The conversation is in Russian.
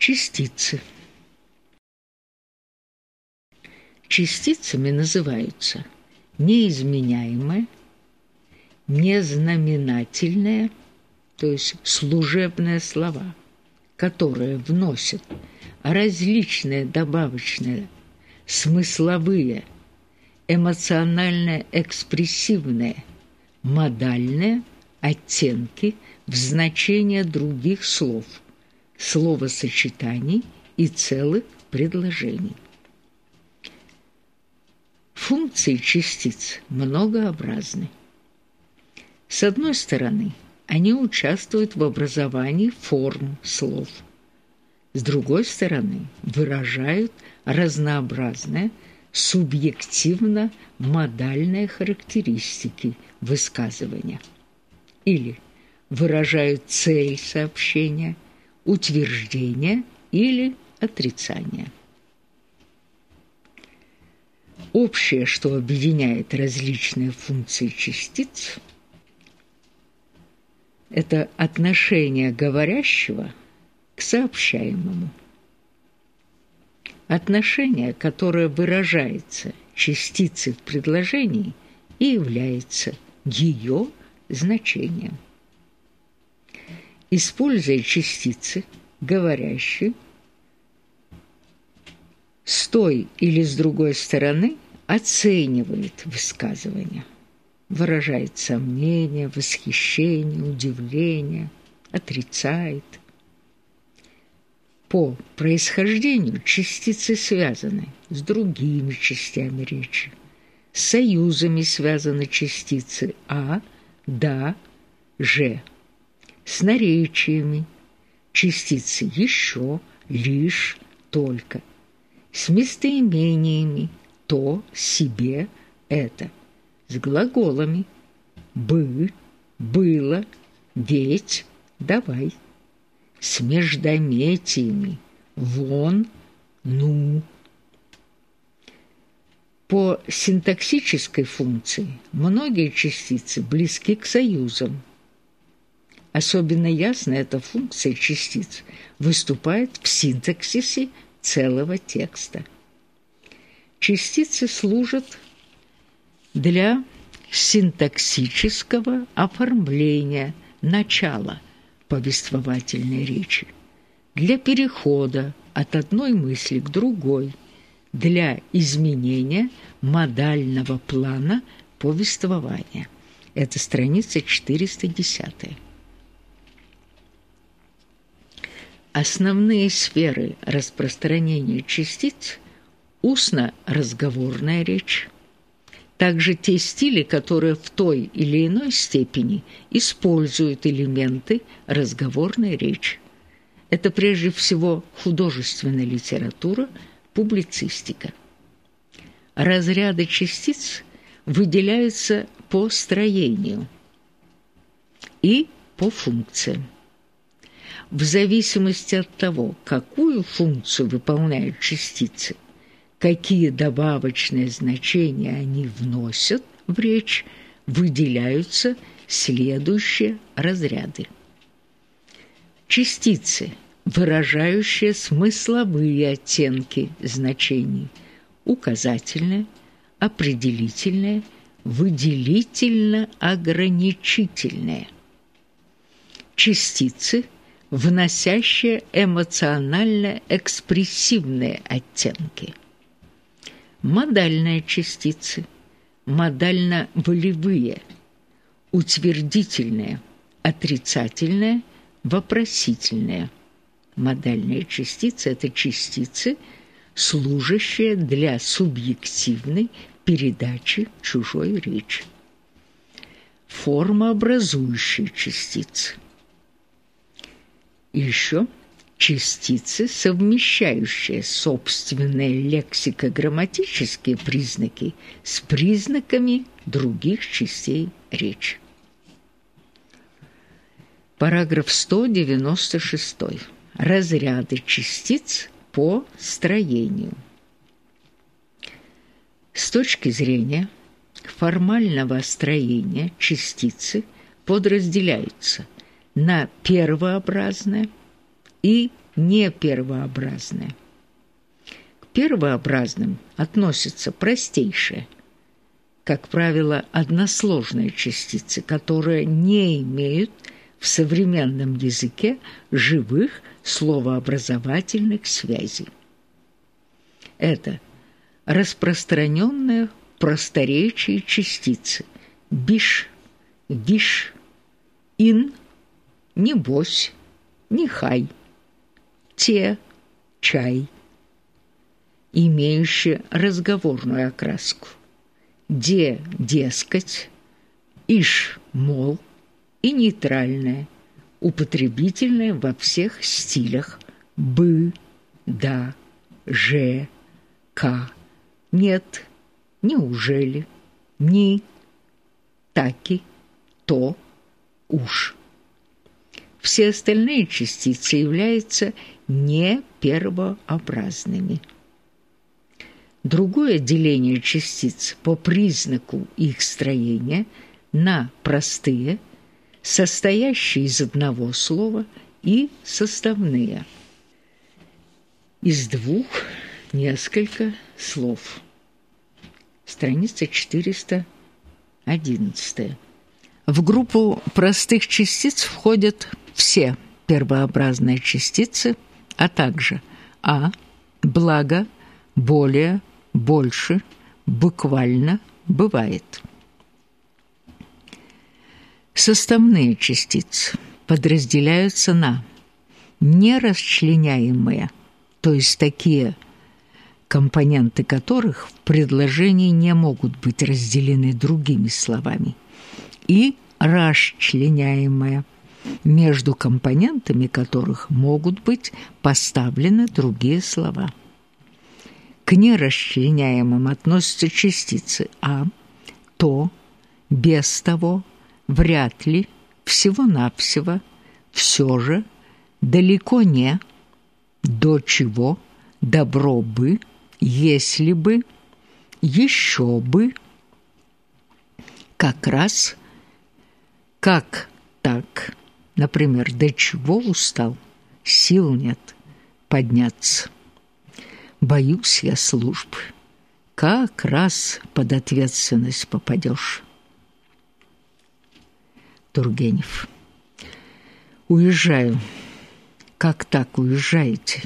Частицы. Частицами называются неизменяемые, незнаменательные, то есть служебные слова, которые вносят различные добавочные смысловые, эмоционально-экспрессивные, модальные оттенки в значение других слов, словосочетаний и целых предложений. Функции частиц многообразны. С одной стороны, они участвуют в образовании форм слов. С другой стороны, выражают разнообразные субъективно-модальные характеристики высказывания или выражают цель сообщения, утверждение или отрицание. Общее, что объединяет различные функции частиц, это отношение говорящего к сообщаемому. Отношение, которое выражается частицей в предложении и является ее значением. Используя частицы, говорящие, с той или с другой стороны оценивает высказывание, выражает сомнение, восхищение, удивление, отрицает. По происхождению частицы связаны с другими частями речи. Союзами связаны частицы «а», «да», «же». С наречиями частицы «еще», «лишь», «только» с местоимениями «то», «себе», «это», с глаголами «бы», «было», «ведь», «давай», с междометиями «вон», «ну». По синтаксической функции многие частицы близки к союзам. Особенно ясно эта функция частиц выступает в синтаксисе целого текста. Частицы служат для синтаксического оформления начала повествовательной речи, для перехода от одной мысли к другой, для изменения модального плана повествования. Это страница 410. Основные сферы распространения частиц – устно-разговорная речь, также те стили, которые в той или иной степени используют элементы разговорной речи. Это прежде всего художественная литература, публицистика. Разряды частиц выделяются по строению и по функциям. В зависимости от того, какую функцию выполняют частицы, какие добавочные значения они вносят в речь, выделяются следующие разряды. Частицы, выражающие смысловые оттенки значений, указательные, определительные, выделительно-ограничительные. Частицы – вносящие эмоционально-экспрессивные оттенки. Модальные частицы, модально-волевые, утвердительные, отрицательные, вопросительные. Модальные частицы – это частицы, служащие для субъективной передачи чужой речи. Формообразующие частицы – еще частицы, совмещающие собственные лексико-грамматические признаки с признаками других частей речи. Параграф 196. Разряды частиц по строению. С точки зрения формального строения частицы подразделяются – на первообразное и не первообразное. К первообразным относятся простейшие, как правило, односложные частицы, которые не имеют в современном языке живых словообразовательных связей. Это распространенные просторечие частицы биш, виш, ин, небось, нехай, те, чай, имеющие разговорную окраску, де, дескать, иш, мол, и нейтральное, употребительное во всех стилях. Бы, да, же, ка, нет, неужели, ни, таки, то, уж. Все остальные частицы являются не первообразными. Другое деление частиц по признаку их строения на простые, состоящие из одного слова, и составные. Из двух несколько слов. Страница 411. В группу простых частиц входят все первообразные частицы, а также а, благо, более, больше, буквально, бывает. Составные частицы подразделяются на нерасчленяемые, то есть такие компоненты которых в предложении не могут быть разделены другими словами, и расчленяемое, между компонентами которых могут быть поставлены другие слова. К нерасчленяемым относятся частицы «а», «то», «без того», «вряд ли», «всего-навсего», «все же», «далеко не», «до чего», «добро бы», если бы, еще бы, как раз, как так, например, до чего устал, сил нет подняться. Боюсь я службы, как раз под ответственность попадешь. Тургенев. Уезжаю. Как так уезжаете?